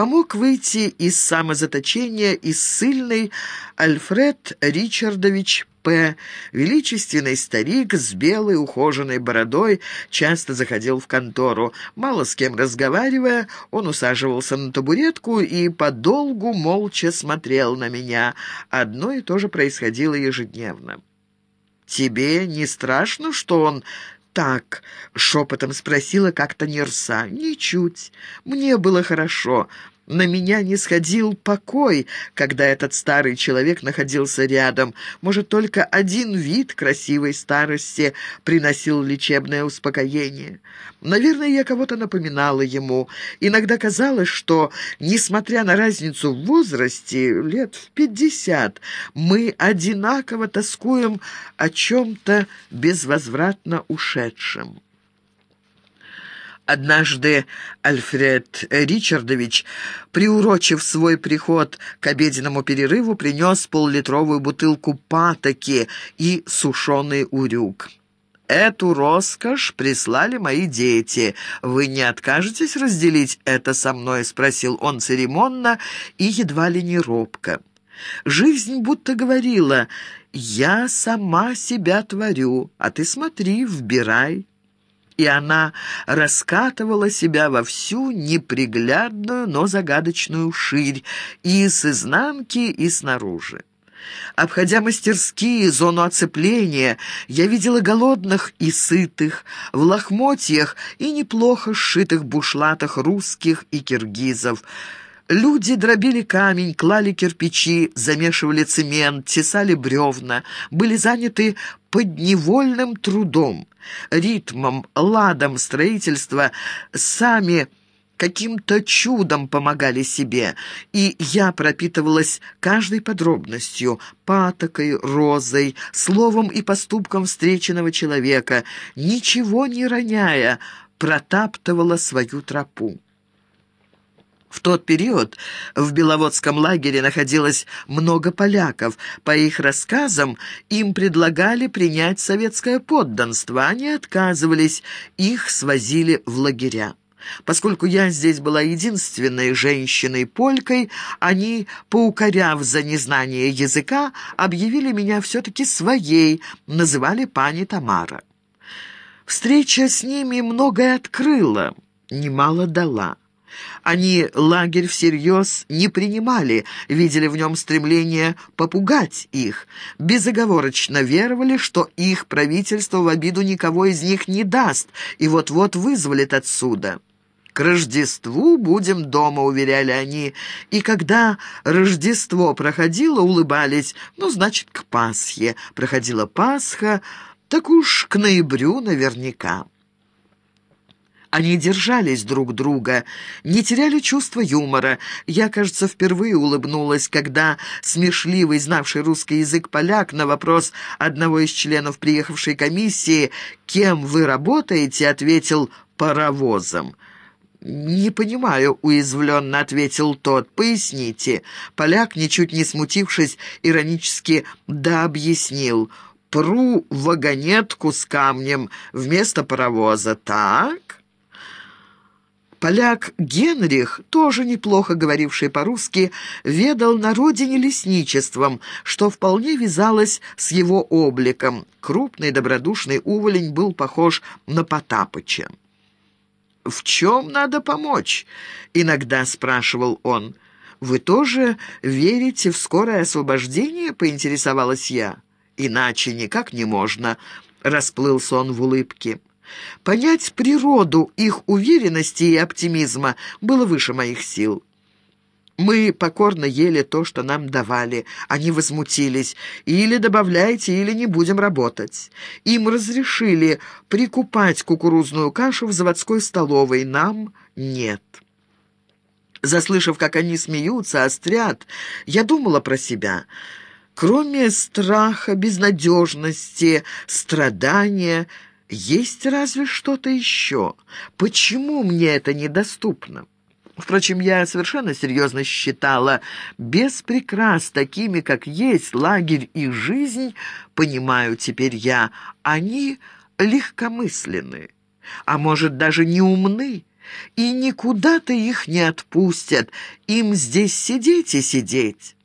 помог выйти из самозаточения и ссыльный Альфред Ричардович П. Величественный старик с белой ухоженной бородой часто заходил в контору. Мало с кем разговаривая, он усаживался на табуретку и подолгу молча смотрел на меня. Одно и то же происходило ежедневно. «Тебе не страшно, что он так?» — шепотом спросила как-то Нерса. «Ничуть. Мне было хорошо. На меня не сходил покой, когда этот старый человек находился рядом. Может, только один вид красивой старости приносил лечебное успокоение. Наверное, я кого-то напоминала ему. Иногда казалось, что, несмотря на разницу в возрасте, лет в пятьдесят, мы одинаково тоскуем о чем-то безвозвратно ушедшем. Однажды Альфред Ричардович, приурочив свой приход к обеденному перерыву, принес поллитровую бутылку патоки и сушеный урюк. «Эту роскошь прислали мои дети. Вы не откажетесь разделить это со мной?» — спросил он церемонно и едва ли не робко. Жизнь будто говорила «Я сама себя творю, а ты смотри, вбирай» и она раскатывала себя во всю неприглядную, но загадочную ширь и с изнанки, и снаружи. Обходя мастерские, зону оцепления, я видела голодных и сытых, в лохмотьях и неплохо сшитых бушлатах русских и киргизов, Люди дробили камень, клали кирпичи, замешивали цемент, тесали бревна, были заняты подневольным трудом, ритмом, ладом строительства, сами каким-то чудом помогали себе, и я пропитывалась каждой подробностью, патокой, розой, словом и поступком встреченного человека, ничего не роняя, протаптывала свою тропу. В тот период в Беловодском лагере находилось много поляков. По их рассказам, им предлагали принять советское подданство. Они отказывались, их свозили в лагеря. Поскольку я здесь была единственной женщиной-полькой, они, поукоряв за незнание языка, объявили меня все-таки своей, называли пани Тамара. Встреча с ними многое открыла, немало дала. Они лагерь всерьез не принимали, видели в нем стремление попугать их, безоговорочно веровали, что их правительство в обиду никого из них не даст и вот-вот вызволит отсюда. «К Рождеству будем дома», — уверяли они, и когда Рождество проходило, улыбались, ну, значит, к Пасхе. Проходила Пасха, так уж к ноябрю наверняка. Они держались друг друга, не теряли чувства юмора. Я, кажется, впервые улыбнулась, когда смешливый, знавший русский язык поляк на вопрос одного из членов приехавшей комиссии «Кем вы работаете?» ответил «паровозом». «Не понимаю», — уязвленно ответил тот. «Поясните». Поляк, ничуть не смутившись, иронически «да» объяснил. «Пру вагонетку с камнем вместо паровоза. Так?» Поляк Генрих, тоже неплохо говоривший по-русски, ведал на родине лесничеством, что вполне вязалось с его обликом. Крупный добродушный уволень был похож на Потапыча. «В чем надо помочь?» — иногда спрашивал он. «Вы тоже верите в скорое освобождение?» — поинтересовалась я. «Иначе никак не можно», — расплылся он в улыбке. Понять природу их уверенности и оптимизма было выше моих сил. Мы покорно ели то, что нам давали. Они возмутились. Или добавляйте, или не будем работать. Им разрешили прикупать кукурузную кашу в заводской столовой. Нам нет. Заслышав, как они смеются, острят, я думала про себя. Кроме страха, безнадежности, страдания — есть разве что-то еще? Почему мне это недоступно? Впрочем, я совершенно серьезно считала, без прикрас, такими, как есть лагерь и жизнь, понимаю теперь я, они легкомысленны, а может, даже не умны, и никуда-то их не отпустят. Им здесь сидеть и сидеть».